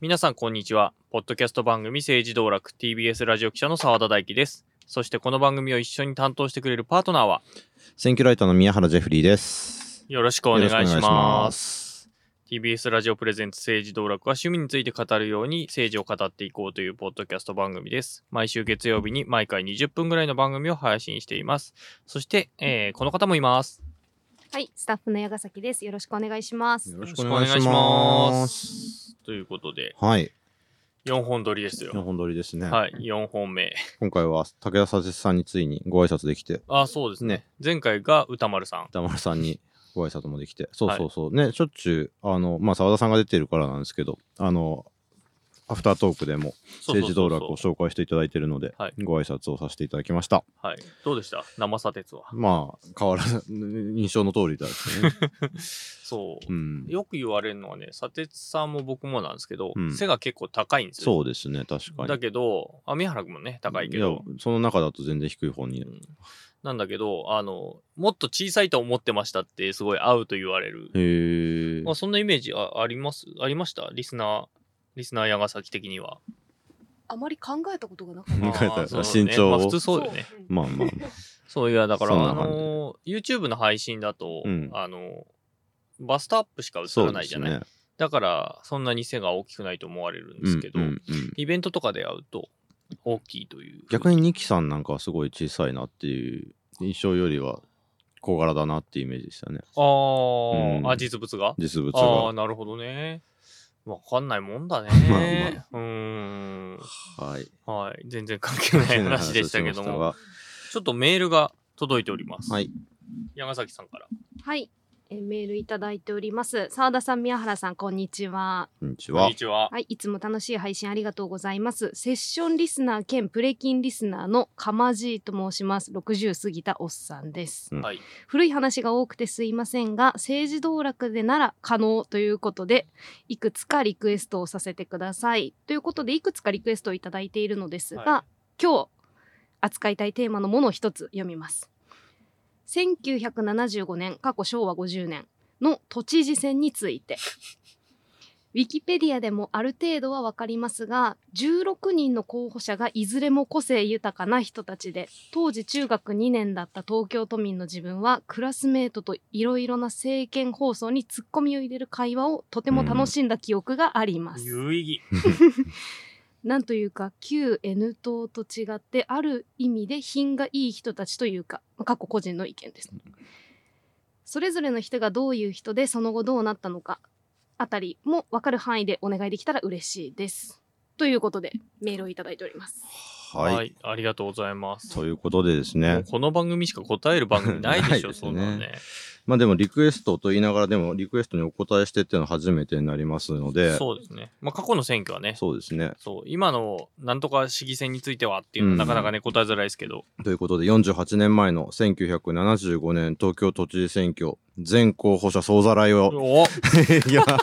皆さんこんにちは。ポッドキャスト番組政治道楽 TBS ラジオ記者の澤田大樹です。そしてこの番組を一緒に担当してくれるパートナーは選挙ライターの宮原ジェフリーです。よろしくお願いし。ます TBS ラジオプレゼンツ政治道楽は趣味について語るように政治を語っていこうというポッドキャスト番組です。毎週月曜日に毎回20分ぐらいの番組を配信しています。そして、えーこの方もいます。はい、スタッフの矢ヶ崎です。よろしくお願いします。よろしくよお願いしま。ますということで、はい。4本撮りです4よ。本撮りですね。はい、4本目。今回は武田佐哲さんについにご挨拶できて、あ、そうですね。ね前回が歌丸さん。歌丸さんにご挨拶もできて、そうそうそう。ね、しょっちゅう、あの、まあ、澤田さんが出てるからなんですけど、あの、アフタートークでも政治道楽を紹介していただいているので、はいご挨拶をさせていただきました。はい。どうでした？生砂鉄は？まあ、変わらず、印象の通りですね。そうう。ん。よく言われるのはね、砂鉄さんも僕もなんですけど、うん背が結構高いんですよ。そうですね、確かに。だけど、あ、宮原君もね、高いけど、、その中だと全然低い方にう。んなんだけど、あの、もっと小さいと思ってましたってすごい合うと言われる。へえ。まあ、そんなイメージああります？ありました？リスナー、リスナー矢ヶ崎的には。あまり考えたことがなかっ考えた身長をまあ普通た。そうよね。うんまあまあまあ。そういや、だから、あそんな感じのー YouTube の配信だと、うんあのバストアップしか映らないじゃない。ね。だから、そんなに背が大きくないと思われるんですけど、うんうんうんイベントとかで会うと大きいという。逆にニキさんなんかはすごい小さいなっていう印象よりは小柄だなっていうイメージでしたね。あー、うんあ、実物が？実物ああ、が。なるほどね。わかんないもんだね。まあうーん。はい。はい。全然関係ない話でしたけども、ちょっとメールが届いております。はい。山崎さんから。はい、えーメールいただいております。澤田さん、宮原さん、こんにちは。こんにちはは。はい、いつも楽しい配信ありがとうございます。セッションリスナー兼プレキンリスナーのかまじいと申します。60過ぎたおっさんです。うんはい。古い話が多くてすいませんが、政治道楽でなら可能ということで、いくつかリクエストをさせてください。ということで、いくつかリクエストをいただいているのですが、は今日扱いたいテーマのものを一つ読みます。1975年、過去昭和50年の都知事選について。ウィキペディアでもある程度はわかりますが、16人の候補者がいずれも個性豊かな人たちで、当時中学2年だった東京都民の自分は、クラスメートといろいろな政見放送にツッコミを入れる会話をとても楽しんだ記憶があります。有意義。なんというか旧 N 党と違ってある意味で品がいい人たちというかまあ過去個人の意見です。それぞれの人がどういう人でその後どうなったのかあたりも分かる範囲でお願いできたら嬉しいです。ということでメールをいただいておりますはい。ありがとうございます。ということでですもねう。この番組しか答える番組ないでしょ、ねそんなのね。まあでもリクエストと言いながらでもリクエストにお答えしてっていうのは初めてになりますので。そうですね。まあ、過去の選挙はね、そうですね。そう、今のなんとか市議選についてはっていうのはうんなかなかね、答えづらいですけど、ということで48年前の1975年東京都知事選挙全候補者総ざらいを。お いや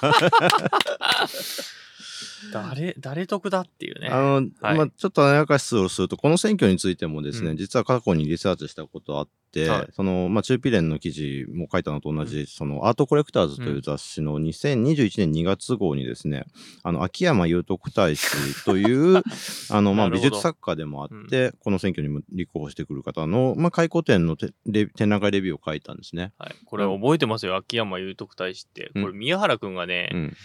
誰、誰得だっていうね。あの、はい。まあ、ちょっとあやかしをすると、この選挙についてもですね、うん。実は過去にリサーチしたことあって、はい。その、まあ、中ピレンの記事も書いたのと同じ、その、アートコレクターズという雑誌の2021年2月号にですね、あの、秋山祐徳大使という、あの、まあ、美術作家でもあって、この選挙にも立候補してくる方の、まあ、回顧展の展覧会レビューを書いたんですね。はい、これ覚えてますよ、秋山祐徳大使って。これ、うん宮原くんがね、うん。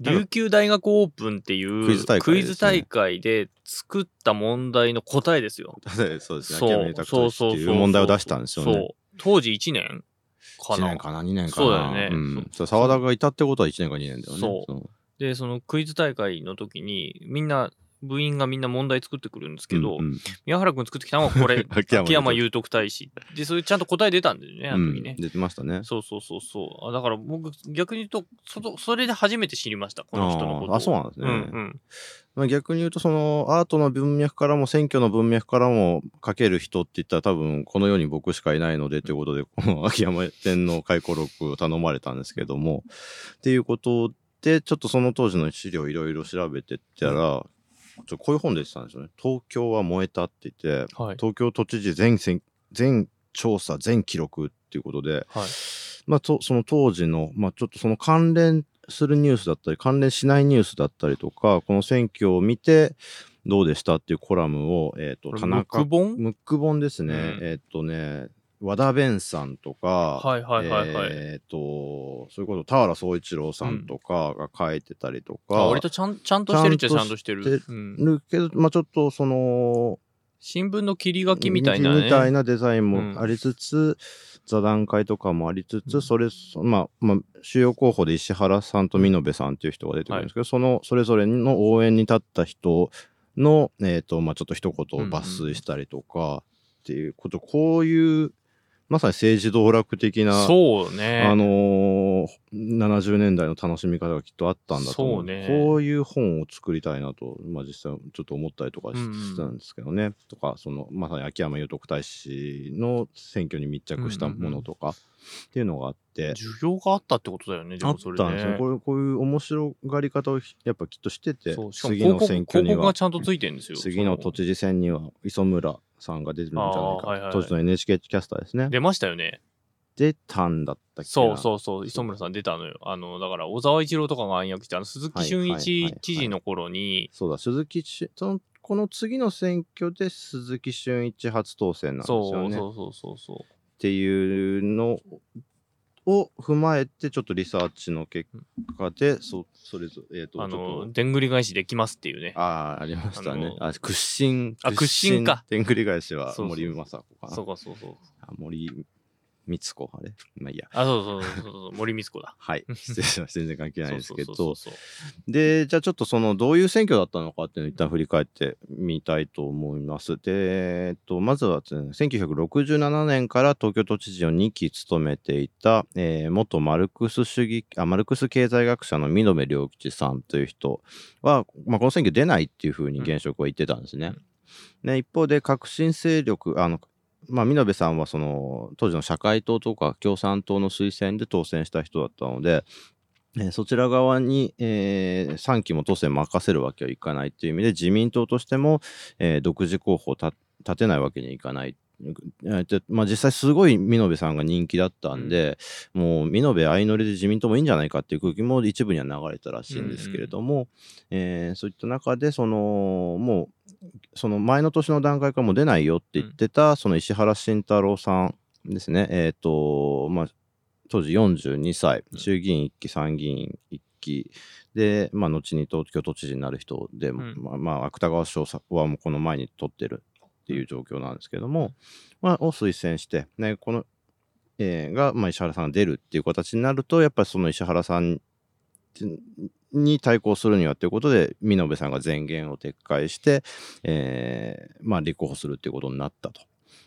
琉球大学オープンっていうクイズ大会ね大会で作った問題の答えですよ。そうですね。そう秋山豊大使っていう問題を出したんですよね。そう。当時1年か1な年かな、2年かな。そうだよねん。そう沢田がいたってことは1年か2年だよね。そうで、そのクイズ大会の時に、みんな、部員がみんな問題作ってくるんですけど、うんうん宮原くん作ってきたのはこれ、秋山秋山祐徳大使。で、それちゃんと答え出たんだよね、あの時ね。うん出てましたね。そうそうそうそう。あだから僕、逆に言うとそ、それで初めて知りました、この人のことを。あそうなんですねうんうん。まあ、逆に言うと、そのアートの文脈からも選挙の文脈からも書ける人って言ったら多分この世に僕しかいないのでということで、この秋山天の回顧録を頼まれたんですけども、っていうことで、ちょっとその当時の資料をいろいろ調べてったら、ちょこういう本出てたんですよね。東京は燃えたって言って、はい。東京都知事全選全調査全記録っていうことで、はい。まあ、とその当時の、まあ、ちょっとその関連するニュースだったり、関連しないニュースだったりとか、この選挙を見て、どうでしたっていうコラムを、えっ、と、田中、ムック本？ムック本ですね。うんえっ、とね、和田弁さんとか、はいはいはいはい。えっ、と、そういうこと、田原総一郎さんとかが書いてたりとか、あ割とちゃんちゃんとしてるっちゃちゃんとしてる。ちゃんとうん。るけど、まあちょっとその、新聞の切り書きみたいなね。みたいなデザインうん。もありつつ、座談会とかもありつつ、うん。それ、そまあ、まあ、主要候補で石原さんと美濃部さんっていう人が出てくるんですけど、その、それぞれの応援に立った人の、えっ、と、まあ、ちょっと一言を抜粋したりとか、っていうこと、こういう、まさに政治道楽的な、そうね。あのー70年代の楽しみ方がきっとあったんだと思う。そうね。こういう本を作りたいなと、まあ、実際ちょっと思ったりとかしたんですけどね、とかそのまさに秋山裕徳大使の選挙に密着したものとかっていうのがあって、需要があったってことだよね、であっもそれたんですよ、ね。こういうこういう面白がり方をやっぱきっとしてて次の選挙にはちゃんとついてるんですよ。次の都知事選には磯村さんが出てるんじゃないか、当時の NHK キャスターですね出ましたよね。出たんだったっけそううそうそう、磯村さん出たのよ。あの、だから、小沢一郎とかが暗躍して、あの、鈴木俊はいはいはいはい一知事の頃に、そうだ、鈴木しその、この次の選挙で鈴木俊一初当選なんですそうよね。そうそうそうそう。っていうのを踏まえて、ちょっとリサーチの結果で、そそれぞれ、えっ、と、あちょっの、と、でんぐり返しできますっていうね。ああ、ありましたね。あ屈伸。あ屈伸かでんぐり返しは森雅子かな。そうかそうそう。あ森光子、あれ？まあいいや。あ、そうそうそうそう森光子だ。はい。失礼しました。全然関係ないですけどそう。そうで、じゃあちょっとそのどういう選挙だったのかっていうのを一旦振り返ってみたいと思います。で、えっと、まずはね、1967年から東京都知事を2期務めていた、えー元マルクス主義、あ、マルクス経済学者の美濃部良吉さんという人は、まあ、この選挙出ないっていうふうに現職は言ってたんですね。ね一方で革新勢力、あの、まあ、美濃部さんはその当時の社会党とか共産党の推薦で当選した人だったので、えーそちら側に、え3期も当選任せるわけはいかないという意味で自民党としても、えー独自候補を立立てないわけにはいかない。まあ、実際すごい美濃部さんが人気だったんで、もう美濃部相乗りで自民党もいいんじゃないかっていう空気も一部には流れたらしいんですけれども、えーそういった中でそのもうその前の年の段階からもう出ないよって言ってた、その石原慎太郎さんですね、えっ、と、まあ、当時42歳、うん。衆議院1期、参議院1期。で、まあ、後に東京都知事になる人で、ん。まあ、まあ、芥川賞はもうこの前に取ってるっていう状況なんですけども、まあ、を推薦して、ね、この、えーが、まあ、石原さんが出るっていう形になると、やっぱりその石原さんに対抗するにはということで、美濃部さんが前言を撤回して、えーまあ、立候補するっていうことになったと。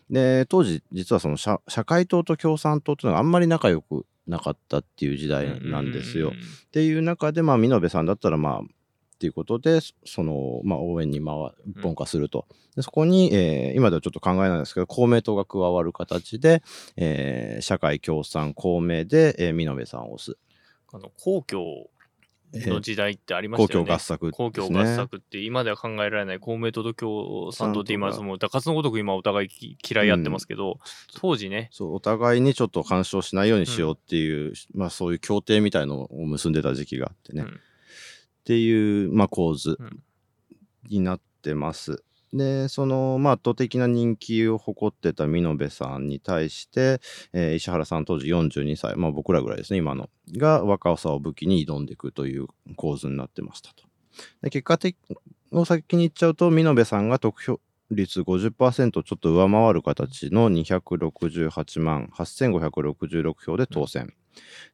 で、当時、実はその社社会党と共産党というのがあんまり仲良くなかったっていう時代なんですよ。っていう中で、まあ、美濃部さんだったら、まあ、っていうことで、その、まあ、応援に回一本化すると。でそこに、えー今ではちょっと考えないんですけど、公明党が加わる形で、えー社会共産、公明で、えー、美濃部さんを押す。あの皇居えーの時代ってありましたよね。公共合作ね。皇居合作って今では考えられない公明党と共産党って今もう打数のごとく今お互いき嫌い合ってますけど、当時ねそう、お互いにちょっと干渉しないようにしようっていう、まあそういう協定みたいのを結んでた時期があってね。うんっていう、まあ構図うんになってます。で、その、まあ圧倒的な人気を誇ってた美濃部さんに対して、えー石原さん当時42歳、まあ僕らぐらいですね、今の、が若さを武器に挑んでいくという構図になってましたと。で結果的を先に言っちゃうと、美濃部さんが得票率50%ちょっと上回る形の268万8566票で当選。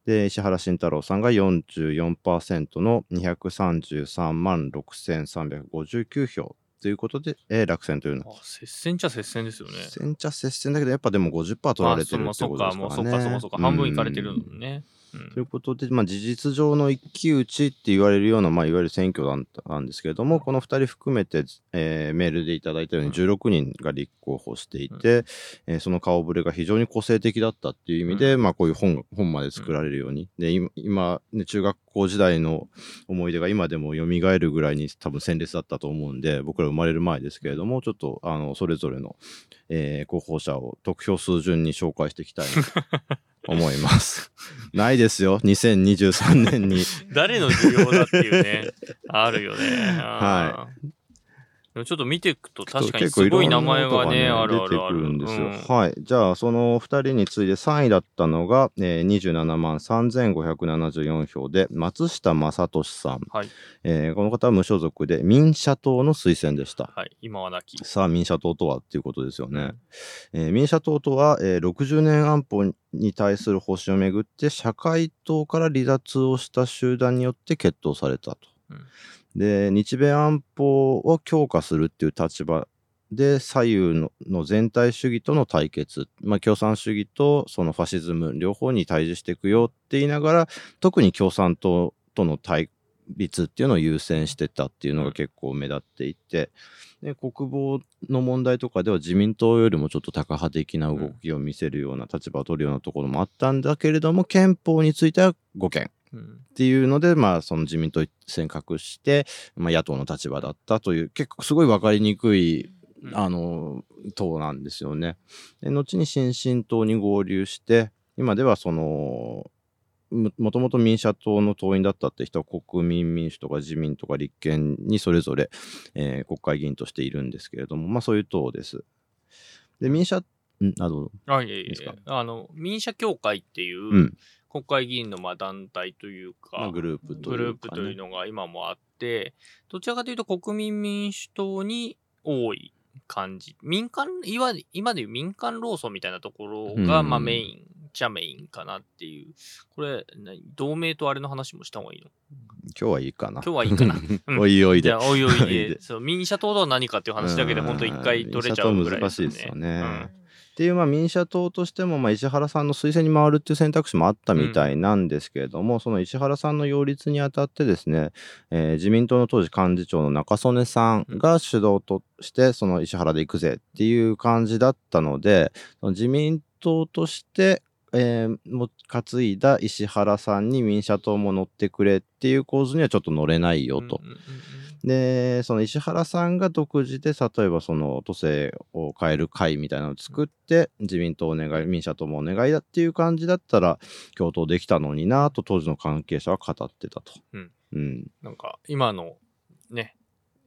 で、石原慎太郎さんが44%の233万6359票ということで、えー落選というのあ接戦っちゃ接戦ですよね。接戦っちゃ接戦だけど、やっぱでも50%取られてるあってことですからね。そうもうそっか、もうそっか、そっか、半分いかれてるのね。うんということで、まあ、事実上の一騎打ちって言われるような、まあ、いわゆる選挙だったなんですけれども、この2人含めて、えーメールでいただいたように16人が立候補していて、えーその顔ぶれが非常に個性的だったっていう意味で、まあ、こういう本が本まで作られるように、で今今、ね、中学校時代の思い出が今でも蘇るぐらいに多分鮮烈だったと思うんで、僕ら生まれる前ですけれども、ちょっとあのそれぞれの、えー候補者を得票数順に紹介していきたいなと 思います。ないですよ、2023年に。誰の需要だっていうね、あるよね。はうん。でもちょっと見ていくと確かにすごい名前がね、あるあ出てくるある。るんですよ。うんはい。じゃあ、その2人に次いで3位だったのが、えー、27万3574票で、松下正俊さん。はい。えーこの方は無所属で、民社党の推薦でした。はい。今はなき。さあ、民社党とはっていうことですよね。えー民社党とは、えー60年安保に対する方針をめぐって、社会党から離脱をした集団によって決闘されたと。うんで、日米安保を強化するっていう立場で、左右の全体主義との対決、まあ、共産主義とそのファシズム両方に対峙していくよって言いながら、特に共産党との対立っていうのを優先してたっていうのが結構目立っていて、で国防の問題とかでは自民党よりもちょっとタカ派的な動きを見せるような立場を取るようなところもあったんだけれども、憲法については5件。うんっていうので、まあ、その自民党一線隠して、まあ、野党の立場だったという、結構すごい分かりにくい、うんあの、党なんですよね。で、後に新進党に合流して、今ではその、ももともと民社党の党員だったって人は国民民主とか自民とか立憲にそれぞれ、えー国会議員としているんですけれども、まあそういう党です。で、民社、ん？あ、どうぞ。あ、いえいえあの、民社協会っていう、うん。国会議員のまあ団体というか、まあグループというか、ね。グループというのが今もあって、どちらかというと国民民主党に多い感じ。民間、いわ今でいう民間労組みたいなところが、うん。まあメイン、じゃメインかなっていう。これ、何？同盟とあれの話もした方がいいの？今日はいいかな。今日はいいかな。うん。おいおいで。おいおいで、で。そう民社党とは何かっていう話だけで、うん本当一回取れちゃうぐらい民社党難しいですよね。うんっていう、まあ、民社党としても、まあ、石原さんの推薦に回るっていう選択肢もあったみたいなんですけれども、その石原さんの擁立にあたってですね、えー自民党の当時幹事長の中曽根さん。が主導として、その石原で行くぜっていう感じだったので、その自民党として、えーも担いだ石原さんに民社党も乗ってくれっていう構図にはちょっと乗れないよと。うんうんうんで、その石原さんが独自で、例えばその都政を変える会みたいなのを作って、自民党お願い、民社党もお願いだっていう感じだったら、共闘できたのになと当時の関係者は語ってたと。うん。うん。なんか、今のね、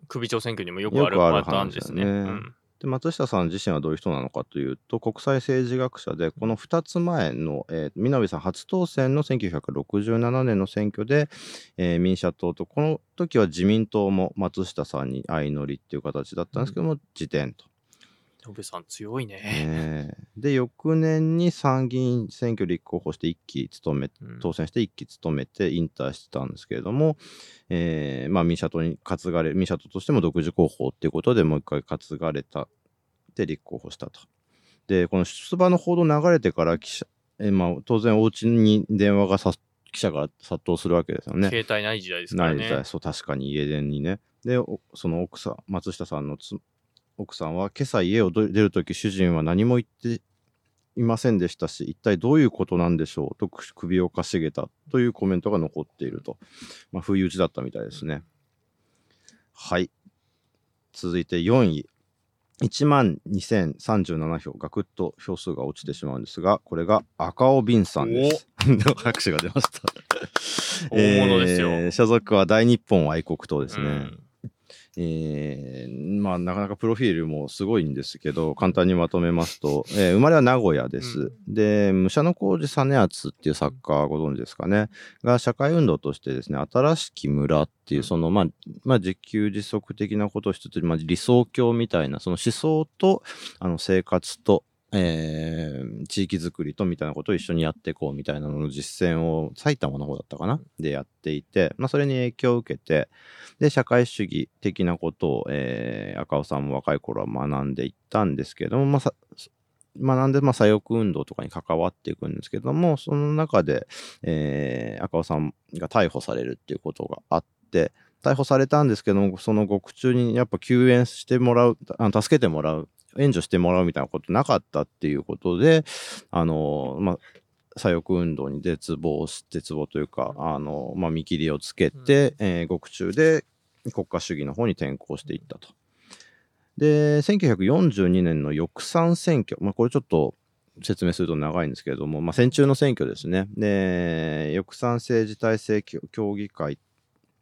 首長選挙にもよくあるパターンですね。話だねうんで、松下さん自身はどういう人なのかというと、国際政治学者で、この2つ前の、えー、南さん初当選の1967年の選挙で、えー民社党と、この時は自民党も松下さんに相乗りっていう形だったんですけども、辞典と。野部さん強いね。ねえで、翌年に参議院選挙立候補して一期務め、当選して一期務めて引退してたんですけれども、えーまあ、民社党に担がれ、民社党としても独自候補っていうことでもう一回担がれた、で立候補したと。で、この出馬の報道流れてから記者、えーまあ、当然お家に電話がさ記者が殺到するわけですよね。携帯ない時代ですからね。ない時代そう確かに家電にねでその奥さん松下さんのつ奥さんは今朝家を出るとき主人は何も言っていませんでしたし一体どういうことなんでしょうと首をかしげたというコメントが残っていると、まあ、不意打ちだったみたいですね。はい。続いて4位。1万2037票ガクッと票数が落ちてしまうんですがこれが赤尾敏さんです。拍手が出ました。大物ですよ。えー所属は大日本愛国党ですね。うんえーまあ、なかなかプロフィールもすごいんですけど、簡単にまとめますと、えー生まれは名古屋です。で、武者小路実篤っていう作家ご存知ですかね、が社会運動としてですね、新しき村っていう、その、まあ、まあ、自給自足的なことをしつつ、まあ、理想郷みたいな、その思想と、あの、生活と、えー地域づくりとみたいなことを一緒にやっていこうみたいなのの実践を埼玉の方だったかな？でやっていて、まあ、それに影響を受けてで社会主義的なことを、えー赤尾さんも若い頃は学んでいったんですけども、まあ、さ学んで、まあ、左翼運動とかに関わっていくんですけどもその中で、えー赤尾さんが逮捕されるっていうことがあって逮捕されたんですけどもその獄中にやっぱ救援してもらう助けてもらう援助してもらうみたいなことなかったっていうことで、あの、まあ、左翼運動に絶望し、絶望というか、あの、まあ、見切りをつけて、えー獄中で国家主義の方に転向していったと。で、1942年の翼賛選挙、まあ、これちょっと説明すると長いんですけれども、まあ、戦中の選挙ですね。で、翼賛政治体制協議会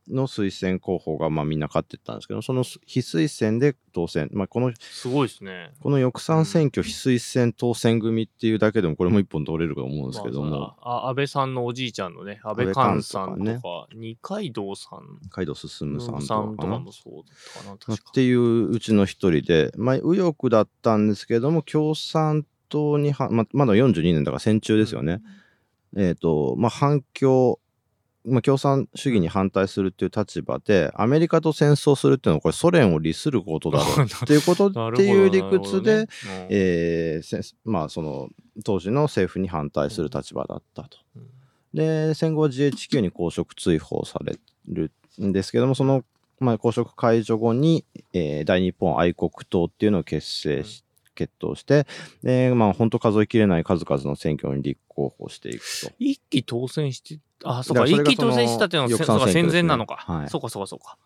の推薦候補がまあみんな勝ってったんですけど、その非推薦で当選。まあ、この、すごいですね。この翼賛選挙非推薦当選組っていうだけでもこれも一本取れると思うんですけども。まあ、あ安倍さんのおじいちゃんのね、安倍寛さんとか、ね、二階堂さん。二階堂進さんとかさんとかもそうだったかな、っていううちの一人で、まあ、右翼だったんですけども、共産党には、ままだ42年だから戦中ですよね。うん、えっ、ー、と、まあ、反共、まあ、共産主義に反対するっていう立場で、アメリカと戦争するっていうのは、これソ連を利することだろう。っていうことっていう理屈で、ね。えー、まあ、その、当時の政府に反対する立場だったと。うん、で、戦後 GHQ に公職追放されるんですけども、その、まあ、公職解除後に、えー、大日本愛国党っていうのを結成して、決闘して、で、まあ、本当数えきれない数々の選挙に立候補していくと。一期当選して、あ、そうか、一期当選したっていうのは、ね、戦前なのか。はい。そうか、そうか、そうか。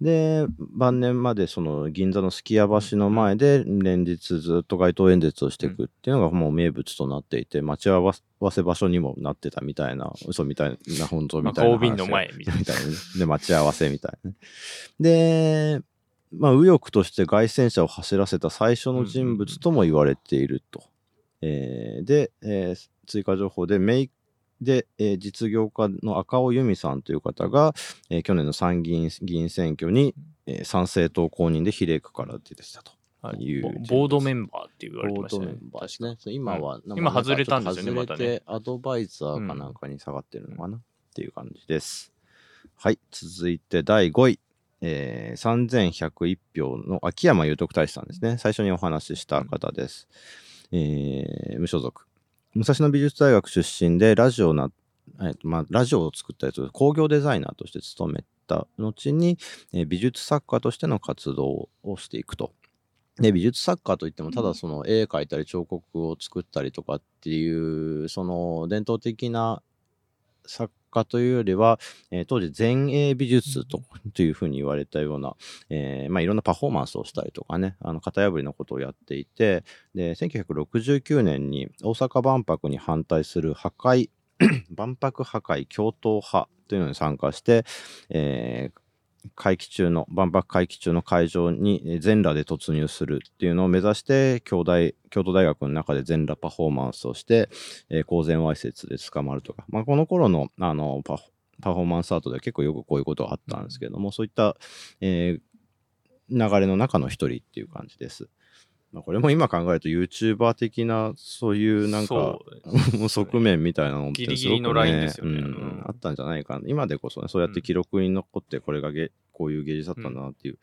で、晩年までその銀座のすき家橋の前で連日ずっと街頭演説をしていくっていうのがもう名物となっていて、待ち合わせ場所にもなってたみたいな、嘘みたいな、本当みたいな。まあ、の前みたいな。で、待ち合わせみたいな。で、まあ、右翼として外戦車を走らせた最初の人物とも言われていると。えー、で、えー、追加情報で、メイで、えー、実業家の赤尾由美さんという方が、えー、去年の参議院議員選挙に、えー、参政党公認で比例区から出てきたと。いう、ボードメンバーって言われてましたね。ボードメンバーですね。今は、うん、今外れたんですよね、またね。アドバイザーかなんかに下がってるのかな、うん、っていう感じです。はい、続いて第5位。えー、3101票の秋山裕徳大使さんですね。最初にお話しした方です。えー、無所属。武蔵野美術大学出身で、ラジオな、えーとまあ、ラジオを作ったやつ、工業デザイナーとして勤めた後に、えー、美術作家としての活動をしていくと。で美術作家といってもただその絵描いたり彫刻を作ったりとかっていうその伝統的な作家というよりは、えー、当時前衛美術とというふうに言われたような、えーまあ、いろんなパフォーマンスをしたりとかね、あの型破りのことをやっていて、で、1969年に大阪万博に反対する破壊、万博破壊共闘派というのに参加して、えー、会期中の、万博会期中の会場に全裸で突入するっていうのを目指して、京大、京都大学の中で全裸パフォーマンスをして、えー、公然わいせつで捕まるとか、まあ、この頃の、あの、パフォーマンスアートでは結構よくこういうことがあったんですけども、そういった、えー、流れの中の一人っていう感じです。まあ、これも今考えると YouTuber 的なそういうなんか、ね、側面みたいなのってすごく、ね、ギリギリのラインですよね、うん、あったんじゃないかな。今でこそねそうやって記録に残ってこれがげこういう芸術だったんだなっていう、うん、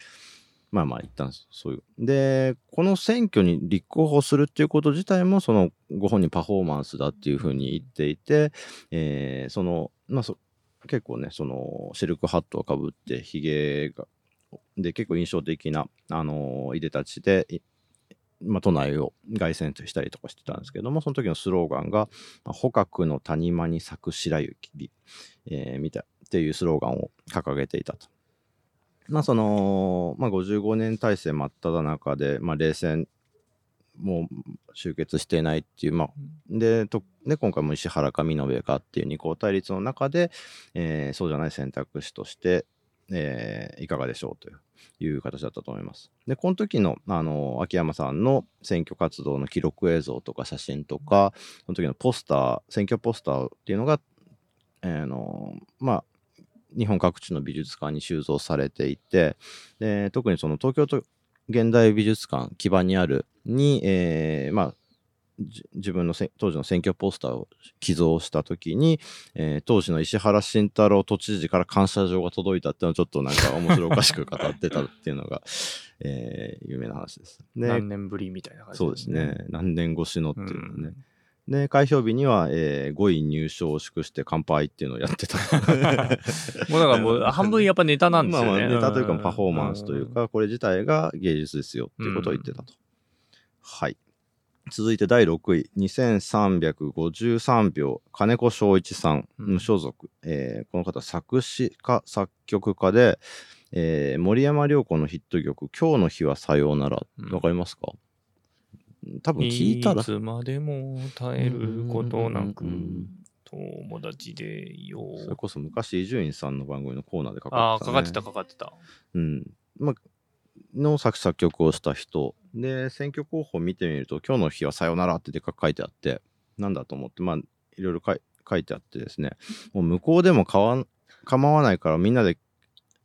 まあまあ言ったんですそう。いうでこの選挙に立候補するっていうこと自体もそのご本人パフォーマンスだっていうふうに言っていて、えー、そのまあそ結構ねそのシルクハットをかぶってひげがで結構印象的な、あのー、いでたちでまあ、都内を凱旋したりとかしてたんですけども、その時のスローガンが、捕獲の谷間に咲く白雪、えー、みたいっていうスローガンを掲げていたと。まあ、その、まあ、55年体制真っ只中で、まあ、冷戦もう終結していないっていう、まあ、で、とで今回も石原か美濃部かっていう二項対立の中で、えー、そうじゃない選択肢として、えー、いかがでしょうという形だったと思います。で、この時の、あの、秋山さんの選挙活動の記録映像とか写真とか、その時のポスター、選挙ポスターっていうのが、えー、の、まあ、日本各地の美術館に収蔵されていて、で特にその東京都現代美術館基盤にあるに、えー、まあ、自分の当時の選挙ポスターを寄贈した時に、えー、当時の石原慎太郎都知事から感謝状が届いたっていうのをちょっとなんか面白おかしく語ってたっていうのが、えー、有名な話です。で何年ぶりみたいな感じ、ね、そうですね。何年越しのっていうのね。うん、で、開票日には、えー、5位入賞を祝して乾杯っていうのをやってた。もうだからもう半分やっぱネタなんですよね。まあ、まあネタというかパフォーマンスというか、これ自体が芸術ですよっていうことを言ってたと。はい。続いて第6位、2353票、金子正一さん、無所属。うん、えー、この方、作詞家、作曲家で、えー、森山良子のヒット曲、今日の日はさようなら。わ、かりますか？多分聞いたら。いつまでも耐えることなくうんうんうんうん。友達でいよ。それうこそ昔伊集院さんの番組のコーナーでかああかってた、ね、かかってたかかってた。うん。まあ、の作詞作曲をした人。で、選挙候補を見てみると、今日の日はさよならってでかく書いてあって、なんだと思って、まあ、いろいろ書いてあってですね、もう向こうでも構わないからみんなで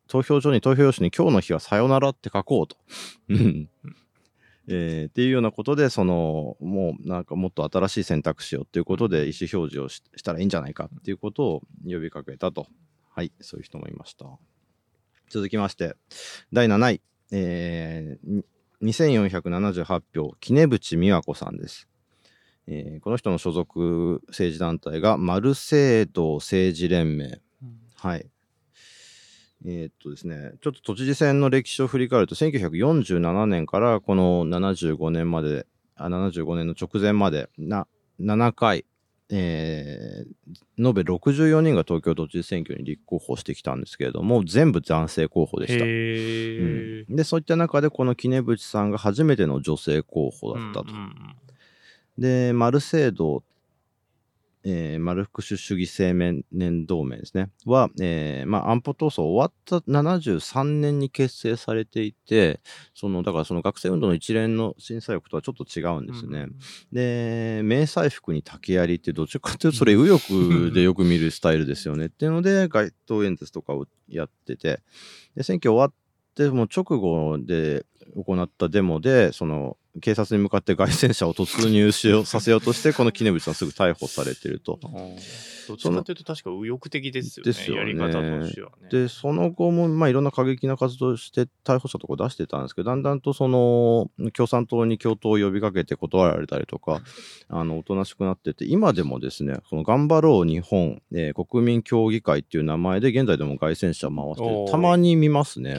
投票所に投票用紙に今日の日はさよならって書こうと。えーっていうようなことで、その、もうなんかもっと新しい選択肢をっていうことで意思表示をししたらいいんじゃないかっていうことを呼びかけたと。はい、そういう人もいました。続きまして、第7位、えー、に2478票、杵渕美和子さんです。えーこの人の所属政治団体がマルセイド政治連盟。はい。えーっとですね、ちょっと都知事選の歴史を振り返ると、1947年からこの75年まで、あ75年の直前までな7回、えー延べ64人が東京都知事選挙に立候補してきたんですけれども、全部男性候補でした。うんでそういった中でこの杵渕さんが初めての女性候補だったと。うんうんでマルセイド、えーマルクス主義青年同盟ですね。は、えーまあ、安保闘争終わった73年に結成されていてそのだからその学生運動の一連の審査欲とはちょっと違うんですね。で迷彩服に竹槍ってどっちかっていうとそれ右翼でよく見るスタイルですよね。っていうので街頭演説とかをやってて。で選挙終わってもう直後で行ったデモでその警察に向かって街宣車を突入しようさせようとしてこの杵渕さんすぐ逮捕されてると。うんどっちかというと確か右翼的ですよねですよね。やり方としてはね。でその後も、まあ、いろんな過激な活動をして逮捕者とか出してたんですけどだんだんとその共産党に共闘を呼びかけて断られたりとかあのおとなしくなってて今でもですねその頑張ろう日本、えー国民協議会っていう名前で現在でも凱旋車回してたまに見ますね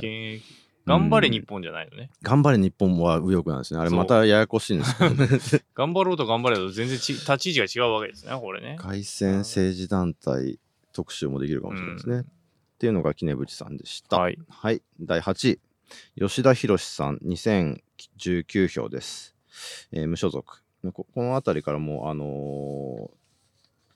頑張れ日本じゃないのね。頑張れ日本は右翼なんですねあれまたややこしいんですけどね 頑張ろうと頑張れと全然ち立ち位置が違うわけですね、これね。凱旋政治団体特集もできるかもしれないですね、うんっていうのが杵渕さんでしたはい。はい、第8位、吉田博さん、2019票です。えー無所属。ここの辺りからもう、あのー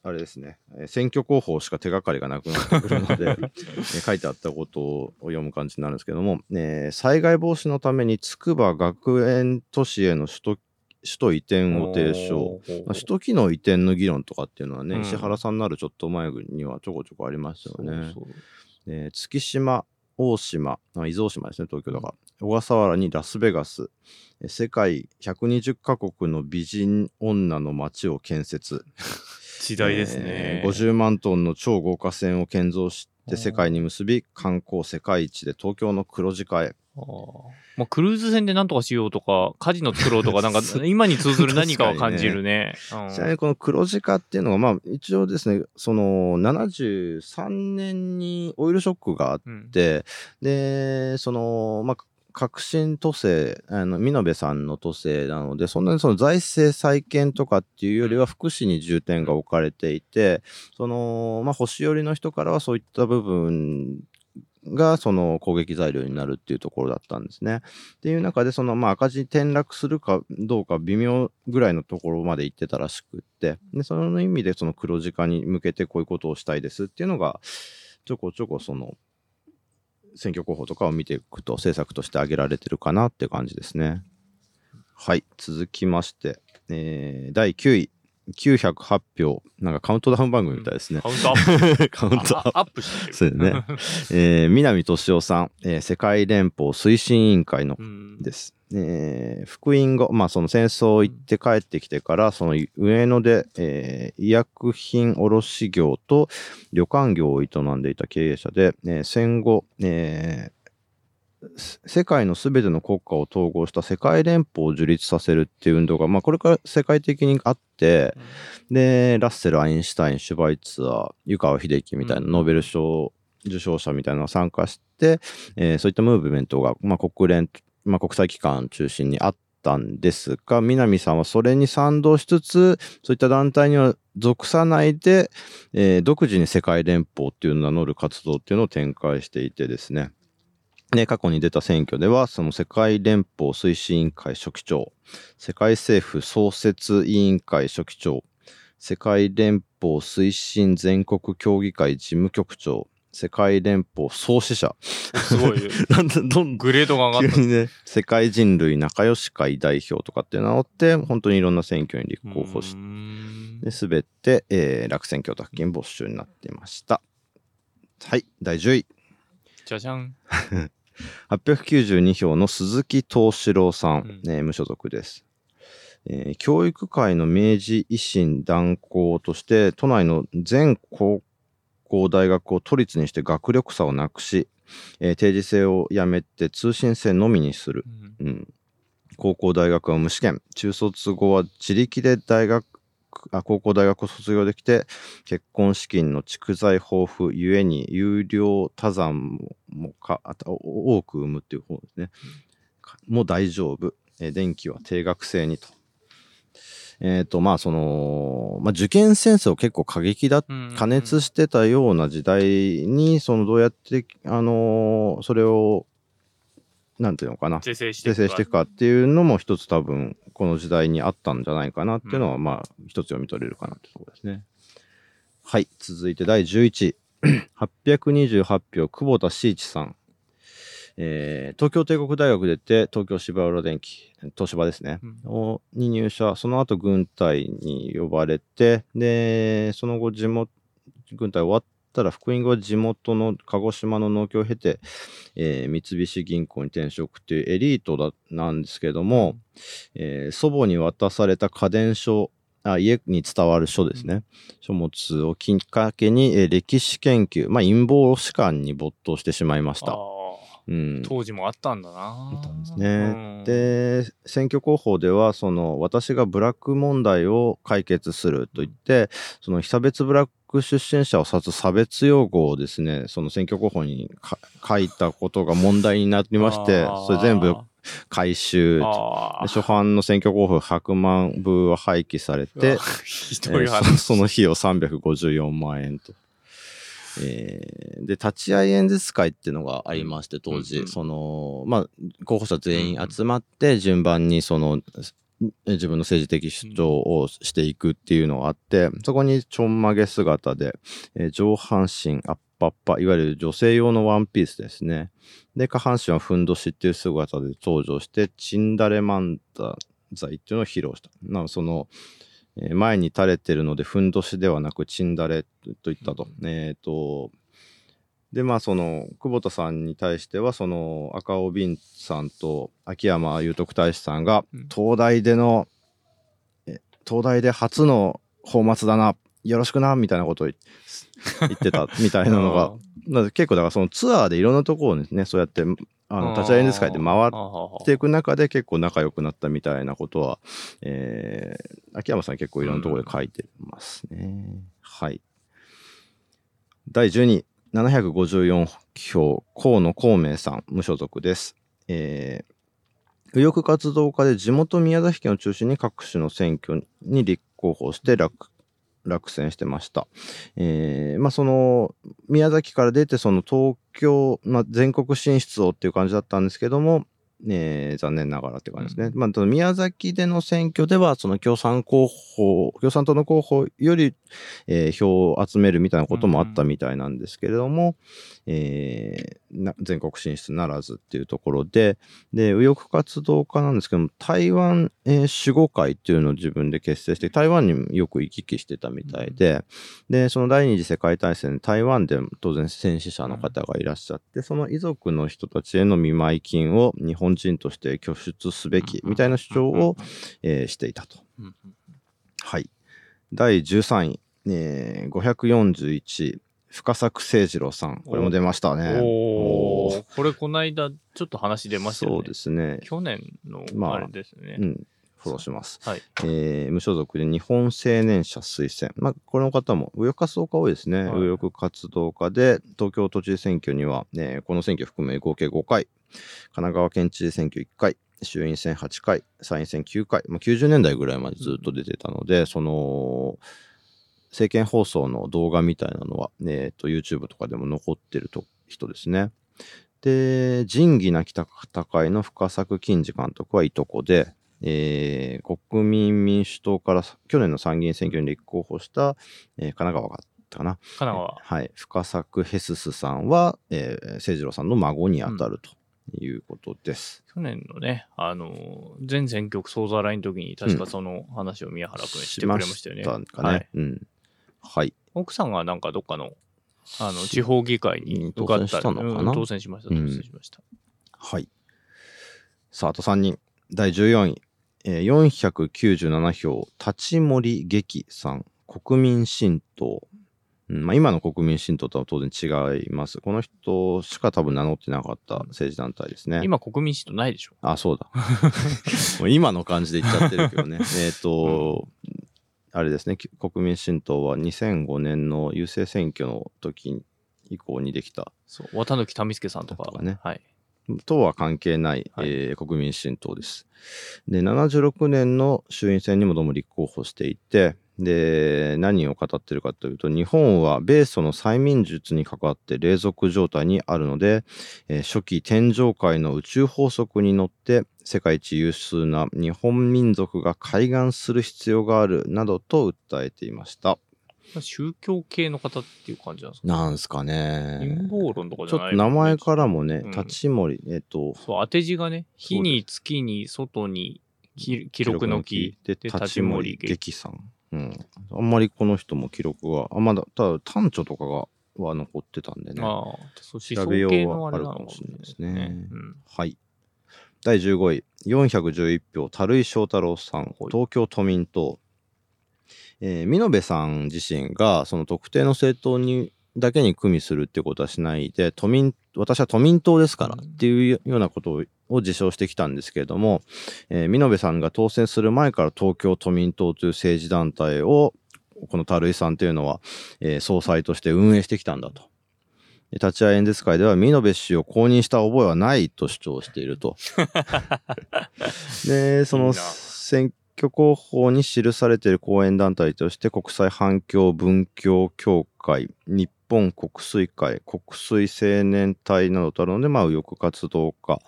あれですね、えー選挙広報しか手がかりがなくなってくるので、えー書いてあったことを読む感じになるんですけども、えー災害防止のために筑波学園都市への首都首都移転を提唱。まあ首都機能移転の議論とかっていうのはね、うん石原さんになるちょっと前にはちょこちょこありましたよね。そえー月島、大島、あ伊豆大島ですね、東京だから、小笠原にラスベガス、えー世界120カ国の美人女の街を建設。時代ですね。えー50万トンの超豪華船を建造して世界に結び、観光世界一で東京の黒字化へ。あーまあ、クルーズ船でなんとかしようとか、カジノ作ろうとか、なんか 今に通ずる何かを感じるね。うんちなみにこの黒字化っていうのが、まあ一応ですね、その73年にオイルショックがあって、うんででそのまあ革新都政あの美濃部さんの都政なのでそんなにその財政再建とかっていうよりは福祉に重点が置かれていてそのまあ星寄りの人からはそういった部分がその攻撃材料になるっていうところだったんですね。っていう中でそのまあ赤字に転落するかどうか微妙ぐらいのところまで行ってたらしくってでその意味でその黒字化に向けてこういうことをしたいですっていうのがちょこちょこその選挙候補とかを見ていくと政策として挙げられてるかなって感じですね。はい続きまして、えー第9位908票なんかカウントダウン番組みたいですね。カウントアップ。カウントアップしてる。そうね えー南俊夫さん、えー世界連邦推進委員会のうんです。えー復員後、まあ、その戦争行って帰ってきてから、その上野で、えー医薬品卸業と旅館業を営んでいた経営者で、えー戦後、えーす世界のすべての国家を統合した世界連邦を樹立させるっていう運動が、まあ、これから世界的にあって、で、ラッセル、アインシュタイン、シュバイツァー、湯川秀樹みたいなうんノーベル賞受賞者みたいなのが参加して、えーそういったムーブメントが、まあ、国連、まあ、国際機関中心にあったんですが、南さんはそれに賛同しつつ、そういった団体には属さないで、えー独自に世界連邦っていうのを名乗る活動っていうのを展開していてですね。で、過去に出た選挙では、その世界連邦推進委員会書記長、世界政府創設委員会書記長、世界連邦推進全国協議会事務局長、世界連邦創始者。すごい。なんで、どんグレードが上がった。急にね、世界人類仲良し会代表とかって名乗って、本当にいろんな選挙に立候補して、すべて、えー落選挙託金没収になっていました。はい、第10位。じゃじゃん。892票の鈴木藤志郎さん、うんえー無所属です。えー教育界の明治維新断行として、都内の全高校大学を都立にして学力差をなくし、えー定時制をやめて通信制のみにする。うんうん、高校大学は無試験中卒後は自力で大学あ高校大学を卒業できて結婚資金の蓄財豊富ゆえに有料多産ももか多く生むっていう方ですね、かもう大丈夫、えー電気は定額制にと。えっ、とまあその、まあ、受験戦争結構過激だうん。加熱してたような時代にそのどうやってあのーそれをなんていうのかな是正して訂正していくかっていうのも一つ多分この時代にあったんじゃないかなっていうのは、まあ一つ読み取れるかなってところですね。はい。続いて第11位。828票、久保田志一さん。えー東京帝国大学出て、東京芝浦電機、東芝ですね。うんをに入社、その後軍隊に呼ばれて、で、その後地元、軍隊終わったら、福音後は地元の鹿児島の農協を経て、えー三菱銀行に転職っていうエリートだなんですけども、えー祖母に渡された家電書、あ家に伝わる書ですね、書物をきっかけに、えー歴史研究、まあ、陰謀史観に没頭してしまいました。当時もあったんだな。ね。うん、で選挙広報ではその私がブラック問題を解決すると言って、その被差別ブラック出身者を指す差別用語をですねその選挙広報にか書いたことが問題になりましてそれ全部回収。初版の選挙広報100万部は廃棄されてその費用354万円と。えーで、立ち会い演説会っていうのがありまして、当時、うんうんその、まあ、候補者全員集まって、順番にその、え自分の政治的主張をしていくっていうのがあって、そこにちょんまげ姿で、えー上半身アッパッパ、いわゆる女性用のワンピースですね。で、下半身はふんどしっていう姿で登場して、チンダレ漫才っていうのを披露した。なのその、えー前に垂れてるので、ふんどしではなく、チンダレと言ったと。えっ、と、で、まあ、その、久保田さんに対しては、その、赤尾敏さんと秋山祐徳大使さんがうん、東大での、え東大で初の放末だな、よろしくな、みたいなことを言言ってたみたいなのが、なので結構だからそのツアーでいろんなところをね、そうやって、あの、立ち会い演説会で回っていく中で結構仲良くなったみたいなことは、えー、秋山さん結構いろんなところで書いてますね。はい。第12位、754票、河野孔明さん、無所属です。えー右翼活動家で地元宮崎県を中心に各種の選挙に立候補して落落選してました。えーまあその宮崎から出てその東京、まあ、全国進出をっていう感じだったんですけども、えー残念ながらって感じですね。まあ、宮崎での選挙ではその共産候補共産党の候補より、えー票を集めるみたいなこともあったみたいなんですけれども、えーな全国進出ならずっていうところでで右翼活動家なんですけども台湾、えー守護会っていうのを自分で結成して台湾にもよく行き来してたみたいで、でその第二次世界大戦で台湾でも当然戦死者の方がいらっしゃって、その遺族の人たちへの見舞い金を日本人として拠出すべきみたいな主張を、えーしていたと。うんうん。はい。第13位、えー、541深作誠二郎さん。これも出ましたね。おこれこの間ちょっと話出ましたよね。そうですね。去年のまああれですね。うん。フォローします。はい。えー無所属で日本青年者推薦。まあ、この方も右翼活動家多いですね。はい右翼活動家で、東京都知事選挙には、えーこの選挙含め合計5回、神奈川県知事選挙1回、衆院選8回、参院選9回、まあ、90年代ぐらいまでずっと出てたので、その、政見放送の動画みたいなのは、えーと YouTube とかでも残ってると人ですね。で、仁義なき戦いの深作金次監督はいとこで、えー国民民主党から去年の参議院選挙に立候補した、えー神奈川があったかな。神奈川。はい。深作ヘススさんは、えー、清次郎さんの孫にあたるということです。去年のね、あのー、全選挙区総ざらいの時に確かその話を宮原君してくれましたよね。しましたかね。はい。うん。はい。奥さんがなんかどっかの、あの、地方議会に受かった当選したのかな？うん当選しました、当うん選しました。はい。さあ、あと3人。第14位。えー、497票、立森劇さん、国民新党。うんまあ、今の国民新党とは当然違います。この人しか多分名乗ってなかった政治団体ですね。今国民主党ないでしょ。あ、そうだ。今の感じで言っちゃってるけどね。えっと、あれですね、き国民新党は2005年の郵政選挙の時以降にできたそう。綿貫民介さんとか。とかねはい。とは関係ない、はいえー国民新党です。で、76年の衆院選にもどうも立候補していて、で、何を語ってるかというと、日本は米ソの催眠術に関わって隷属状態にあるので、えー初期天上界の宇宙法則に乗って、世界一優秀な日本民族が開眼する必要があるなどと訴えていました。宗教系の方っていう感じなんですか？なんすかね。陰謀論とかちょっとじゃないもんね名前からもねうん、立ち森、えっ、と、そう、当て字がね、火に月に外にき記録の木で、で立ち森立ち森劇さん。うん。あんまりこの人も記録が、あ、まだ、ただ、短調とかが、は残ってたんでね。ああ、そう思想調べようはあるかもしれないですねうんはい。第15位、411票、樽井翔太郎さん、東京都民党。えー、美濃部さん自身が、その特定の政党に、だけに組みするってことはしないで、都民、私は都民党ですからっていうようなことをを自称してきたんですけれども、えー、美濃部さんが当選する前から東京都民党という政治団体を、この樽井さんというのは、えー総裁として運営してきたんだと。で立ち会い演説会では、美濃部氏を公認した覚えはないと主張していると。で、その選挙広報に記されている講演団体として、国際反共文教協会、日本国水会、国水青年隊などとあるので、まあ、右翼活動家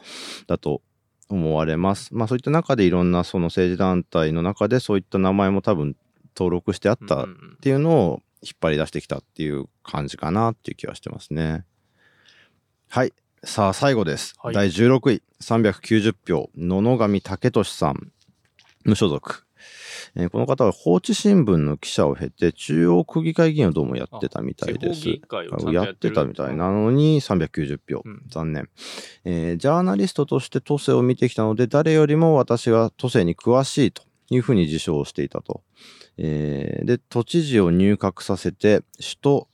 だと思われます。まあ、そういった中でいろんなその政治団体の中で、そういった名前も多分登録してあったっていうのを引っ張り出してきたっていう感じかなっていう気はしてますね。はい。さあ、最後です。はい第16位、390票、野々上武俊さん、無所属。えーこの方は放置新聞の記者を経て、中央区議会議員をどうもやってたみたいです。やっやってたみたいなのに390票、うん。残念、えージャーナリストとして都政を見てきたので誰よりも私は都政に詳しいというふうに自称していたと、えーで都知事を入閣させて首都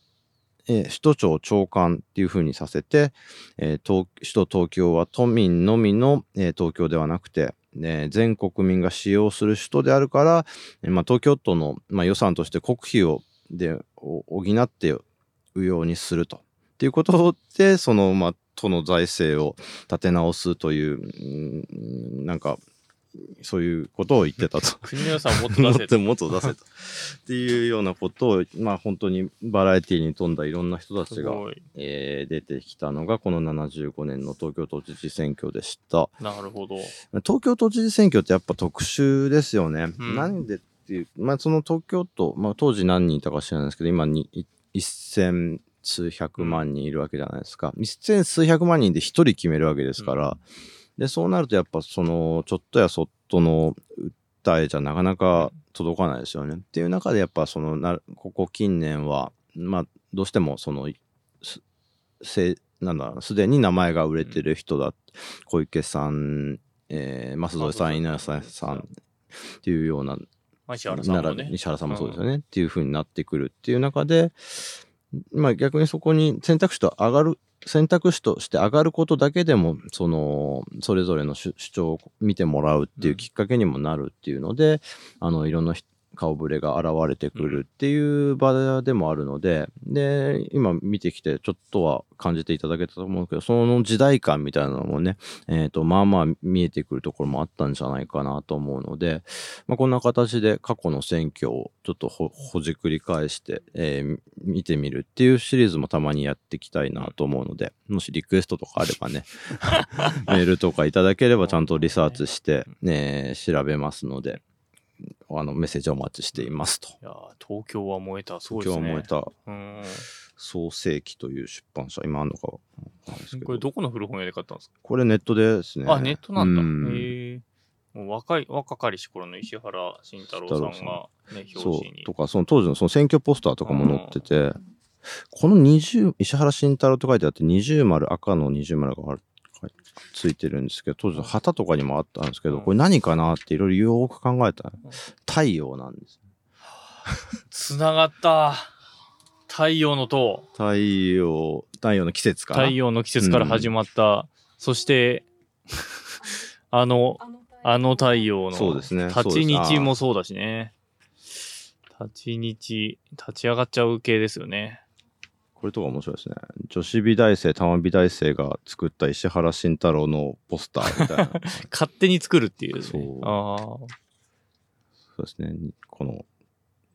えー首都庁長官っていうふうにさせて、えー東首都東京は都民のみの、えー東京ではなくて、ね、全国民が使用する首都であるから、まあ、東京都の、まあ、予算として国費をで補ってうようにすると。っていうことで、その、まあ、都の財政を立て直すという、うんなんか、そういうことを言ってたと。国の予算をもっとも出せと。もっと出せと。っていうようなことを、まあ本当にバラエティに富んだいろんな人たちが。えー出てきたのがこの75年の東京都知事選挙でした。なるほど。東京都知事選挙ってやっぱ特殊ですよね。うんなんでっていう、まあその東京都、まあ当時何人いたか知らないですけど、今にい一千数百万人いるわけじゃないですか。一千数百万人で一人決めるわけですから、で、そうなるとやっぱその、ちょっとやそっとの訴えじゃなかなか届かないですよね。っていう中でやっぱそのな、ここ近年は、まあどうしてもその、すせなんだろうすでに名前が売れてる人だ、小池さん、えー、増添さん、稲田さんっていうような、まあ石原さんもね。西原さんもそうですよね、っていう風になってくるっていう中で、まあ逆にそこに選択肢と上がる、選択肢として上がることだけでも、その、それぞれの主張を見てもらうっていうきっかけにもなるっていうので、あの、いろんな人顔ぶれが現れてくるっていう場でもあるので、で、今見てきてちょっとは感じていただけたと思うけど、その時代感みたいなのもね、えっ、と、まあまあ見えてくるところもあったんじゃないかなと思うので、まあこんな形で過去の選挙をちょっとほほじくり返して、えー見てみるっていうシリーズもたまにやっていきたいなと思うので、もしリクエストとかあればね、メールとかいただければちゃんとリサーチして、ね、調べますので、あの、メッセージをお待ちしていますと。いやー東京は燃えた。すごいですね。今日は燃えたうん。創世記という出版社、今あるのか。これどこの古本屋で買ったんですか？これネットですね。あ、ネットなんだ。うへえ。もう若い、若かりし頃の石原慎太郎さんがね、そう表紙に。とか、その当時のその選挙ポスターとかも載ってて、この20、石原慎太郎と書いてあって、二重丸、赤の二重丸があるついてるんですけど、当時の旗とかにもあったんですけど、うんこれ何かなっていろいろよーく考えたらうん、太陽なんです。つながった。太陽の塔。太陽、太陽の季節かな。太陽の季節から始まった。そして、あの、あの太陽の。そうですね立ち日もそうだしね。立ち日、立ち上がっちゃう系ですよね。これとか面白いですね。女子美大生、玉美大生が作った石原慎太郎のポスターみたいな。勝手に作るっていう、ね。そうああ。そうですね。この、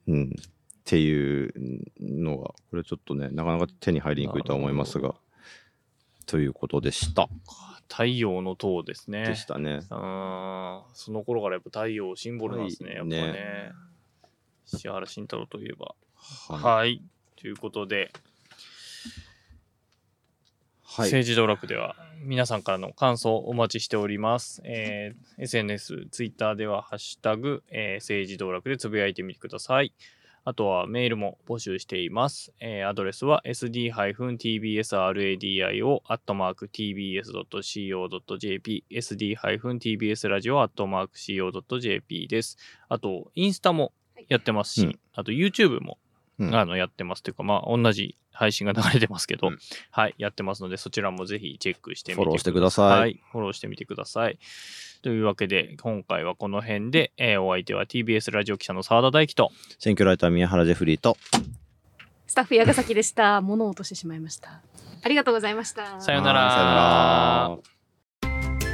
うん。っていうのが、これちょっとね、なかなか手に入りにくいとは思いますがということでした。太陽の塔ですね。でしたね。あーその頃からやっぱ太陽シンボルなんですね。やっぱはいね。石原慎太郎といえば。ははい。ということで、はい。政治道楽では皆さんからの感想をお待ちしております。えー SNS、Twitter ではハッシュタグ、えー政治道楽でつぶやいてみてください。あとはメールも募集しています。えーアドレスは sd-tbsradio.tbs.co.jp sd-tbsradio.co.jp です。あと、インスタもやってますし、うんあと YouTube もうんあのやってますというか、まあ、同じ配信が流れてますけど、うんはい、やってますので、そちらもぜひチェックしてみてフォローしてくださいはい、フォローしてみてください。というわけで、今回はこの辺で、えーお相手は TBS ラジオ記者の澤田大樹と、選挙ライター宮原ジェフリーと、スタッフ矢ヶ崎でした。物を落としてしまいました。ありがとうございました。さよならはいさよなら。